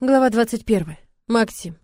Глава 21. Максим.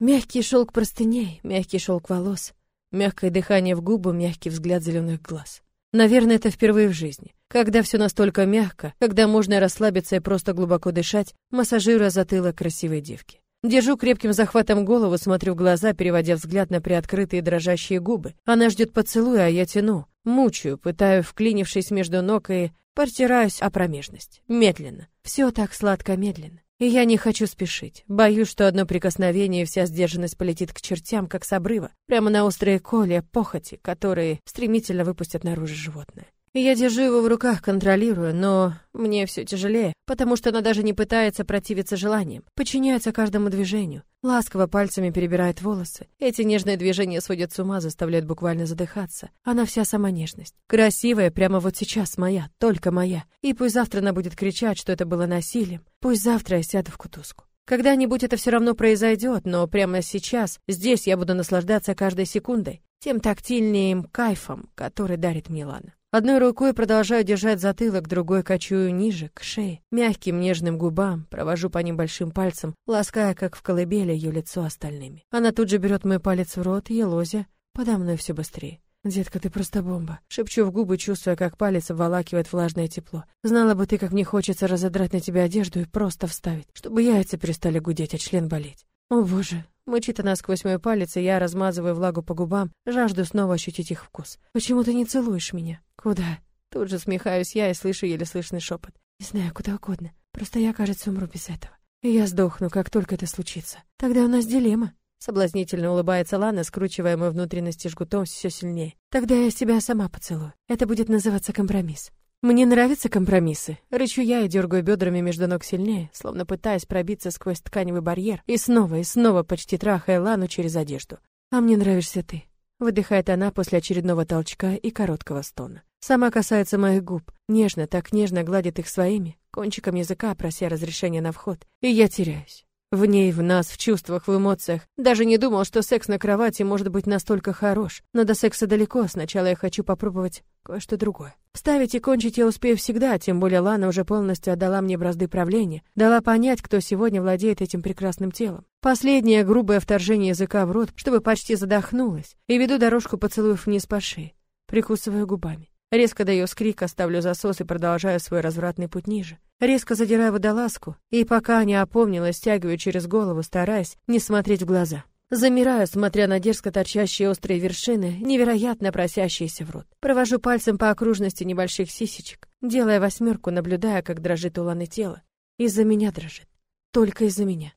Мягкий шелк простыней, мягкий шелк волос, мягкое дыхание в губы, мягкий взгляд зеленых глаз. Наверное, это впервые в жизни. Когда все настолько мягко, когда можно расслабиться и просто глубоко дышать, массажируя затылок красивой девки. Держу крепким захватом голову, смотрю в глаза, переводя взгляд на приоткрытые дрожащие губы. Она ждет поцелуя, а я тяну. Мучаю, пытаю, вклинившись между ног и Портираюсь о промежность. Медленно. Все так сладко медленно. И я не хочу спешить. Боюсь, что одно прикосновение, и вся сдержанность полетит к чертям, как с обрыва, прямо на острые коли похоти, которые стремительно выпустят наружу животное. Я держу его в руках, контролирую, но мне все тяжелее, потому что она даже не пытается противиться желаниям, подчиняется каждому движению, ласково пальцами перебирает волосы. Эти нежные движения сводят с ума, заставляют буквально задыхаться. Она вся сама нежность. Красивая, прямо вот сейчас моя, только моя. И пусть завтра она будет кричать, что это было насилием, пусть завтра я сяду в кутузку. Когда-нибудь это все равно произойдет, но прямо сейчас, здесь я буду наслаждаться каждой секундой, тем тактильнее кайфом, который дарит Милана. Одной рукой продолжаю держать затылок, другой качую ниже, к шее, мягким нежным губам, провожу по ним большим пальцем, лаская, как в колыбели, ее лицо остальными. Она тут же берет мой палец в рот, елозя, подо мной все быстрее. «Детка, ты просто бомба!» Шепчу в губы, чувствуя, как палец обволакивает влажное тепло. «Знала бы ты, как мне хочется разодрать на тебя одежду и просто вставить, чтобы яйца перестали гудеть, а член болеть. О, боже, Мычит она сквозь мой палец, и я размазываю влагу по губам, жажду снова ощутить их вкус. «Почему ты не целуешь меня?» «Куда?» Тут же смехаюсь я и слышу еле слышный шепот. «Не знаю, куда угодно. Просто я, кажется, умру без этого. И я сдохну, как только это случится. Тогда у нас дилемма». Соблазнительно улыбается Лана, скручивая мои внутренности жгутом все сильнее. «Тогда я себя сама поцелую. Это будет называться компромисс». Мне нравятся компромиссы. Рычу я и дергаю бедрами между ног сильнее, словно пытаясь пробиться сквозь тканевый барьер, и снова и снова почти трахая Лану через одежду. А мне нравишься ты. Выдыхает она после очередного толчка и короткого стона. Сама касается моих губ, нежно, так нежно гладит их своими, кончиком языка прося разрешения на вход, и я теряюсь. В ней, в нас, в чувствах, в эмоциях. Даже не думал, что секс на кровати может быть настолько хорош. Но до секса далеко, сначала я хочу попробовать кое-что другое. Ставить и кончить я успею всегда, тем более Лана уже полностью отдала мне бразды правления, дала понять, кто сегодня владеет этим прекрасным телом. Последнее грубое вторжение языка в рот, чтобы почти задохнулась, и веду дорожку поцелуев вниз по шее, прикусывая губами. Резко даю скрик, оставлю засос и продолжаю свой развратный путь ниже. Резко задираю водолазку, и пока не опомнилась, стягиваю через голову, стараясь не смотреть в глаза. Замираю, смотря на дерзко торчащие острые вершины, невероятно просящиеся в рот. Провожу пальцем по окружности небольших сисечек, делая восьмерку, наблюдая, как дрожит у тело. Из-за меня дрожит. Только из-за меня.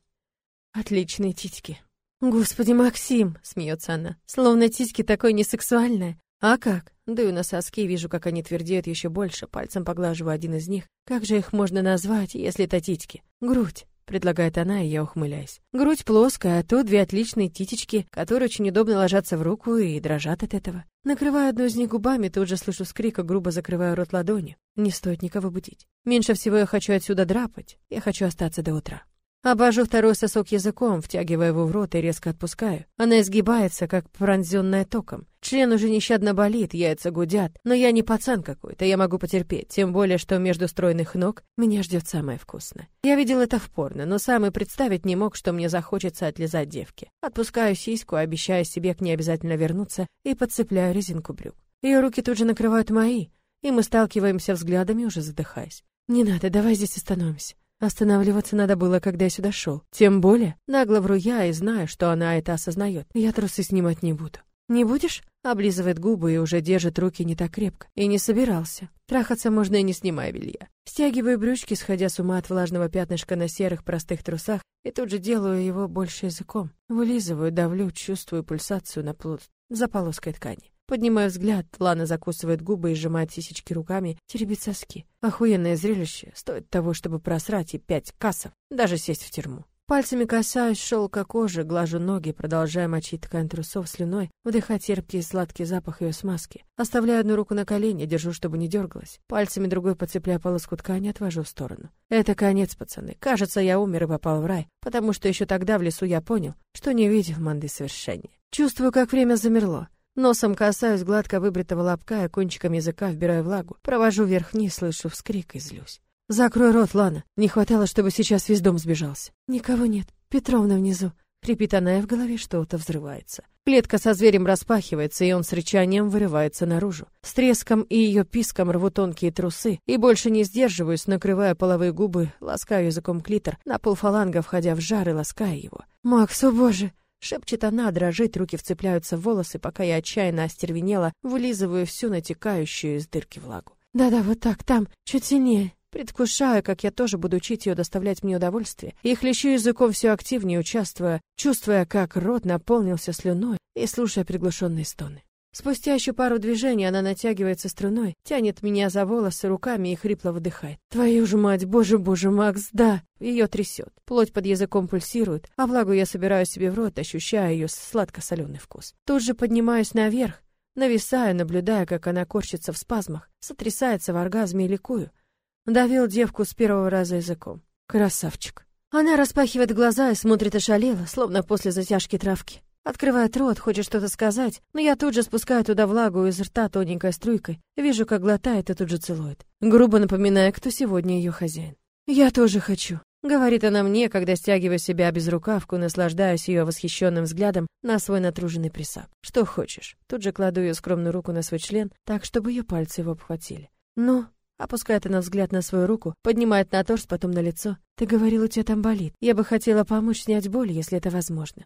Отличные титьки. «Господи, Максим!» — смеется она. «Словно титьки такой несексуальная. А как? Дую на соски, вижу, как они твердеют еще больше, пальцем поглаживаю один из них. Как же их можно назвать, если это титьки? Грудь, предлагает она, и я ухмыляюсь. Грудь плоская, а то две отличные титечки, которые очень удобно ложатся в руку и дрожат от этого. Накрываю одну из них губами, тут же слышу скрик, и грубо закрываю рот ладонью. Не стоит никого будить. Меньше всего я хочу отсюда драпать. Я хочу остаться до утра. Обожу второй сосок языком, втягивая его в рот и резко отпускаю. Она изгибается, как пронзенная током. Член уже нещадно болит, яйца гудят, но я не пацан какой-то, я могу потерпеть, тем более, что между стройных ног меня ждет самое вкусное. Я видел это в порно, но сам и представить не мог, что мне захочется отлизать девки. Отпускаю сиську, обещая себе к ней обязательно вернуться, и подцепляю резинку брюк. Ее руки тут же накрывают мои, и мы сталкиваемся взглядами, уже задыхаясь. «Не надо, давай здесь остановимся». Останавливаться надо было, когда я сюда шел. Тем более, нагло вру я и знаю, что она это осознает. Я трусы снимать не буду. «Не будешь?» Облизывает губы и уже держит руки не так крепко. И не собирался. Трахаться можно и не снимая белья. Стягиваю брючки, сходя с ума от влажного пятнышка на серых простых трусах, и тут же делаю его больше языком. Вылизываю, давлю, чувствую пульсацию на плод за полоской ткани. Поднимаю взгляд, Лана закусывает губы и сжимает сисечки руками, теребит соски. Охуенное зрелище, стоит того, чтобы просрать и пять кассов, даже сесть в тюрьму. Пальцами касаюсь шелка кожи, глажу ноги, продолжая мочить ткань трусов слюной, вдыхать терпкий сладкий запах ее смазки. Оставляю одну руку на колени, держу, чтобы не дергалась. Пальцами другой подцепляю полоску ткани, отвожу в сторону. Это конец, пацаны. Кажется, я умер и попал в рай, потому что еще тогда в лесу я понял, что не видел манды совершения. Чувствую, как время замерло. Носом касаюсь гладко выбритого лобка и кончиком языка вбираю влагу. Провожу вверх-вниз, слышу вскрик и злюсь. Закрой рот, Лана. Не хватало, чтобы сейчас весь дом сбежался. Никого нет. Петровна внизу. Хрипит она, и в голове что-то взрывается. Клетка со зверем распахивается, и он с рычанием вырывается наружу. С треском и ее писком рву тонкие трусы, и больше не сдерживаюсь, накрывая половые губы, ласкаю языком клитор, на полфаланга входя в жар и лаская его. «Макс, о боже!» Шепчет она, дрожит, руки вцепляются в волосы, пока я отчаянно остервенела, вылизываю всю натекающую из дырки влагу. «Да-да, вот так, там, чуть сильнее, Предвкушаю, как я тоже буду учить ее доставлять мне удовольствие, и хлещу языком все активнее, участвуя, чувствуя, как рот наполнился слюной и слушая приглушенные стоны. Спустя еще пару движений она натягивается струной, тянет меня за волосы руками и хрипло выдыхает. «Твою же мать, боже-боже, Макс, да!» Ее трясет, плоть под языком пульсирует, а влагу я собираю себе в рот, ощущая ее сладко-соленый вкус. Тут же поднимаюсь наверх, нависаю, наблюдая, как она корчится в спазмах, сотрясается в оргазме и ликую. Давил девку с первого раза языком. Красавчик. Она распахивает глаза и смотрит ошалело, словно после затяжки травки. Открывает рот, хочет что-то сказать, но я тут же спускаю туда влагу из рта тоненькой струйкой, вижу, как глотает и тут же целует, грубо напоминая, кто сегодня ее хозяин. «Я тоже хочу», — говорит она мне, когда стягиваю себя без рукавку, наслаждаюсь ее восхищенным взглядом на свой натруженный присак. «Что хочешь?» Тут же кладу ее скромную руку на свой член, так, чтобы ее пальцы его обхватили. «Ну?» Опускает она взгляд на свою руку, поднимает на торс, потом на лицо. «Ты говорил, у тебя там болит. Я бы хотела помочь снять боль, если это возможно».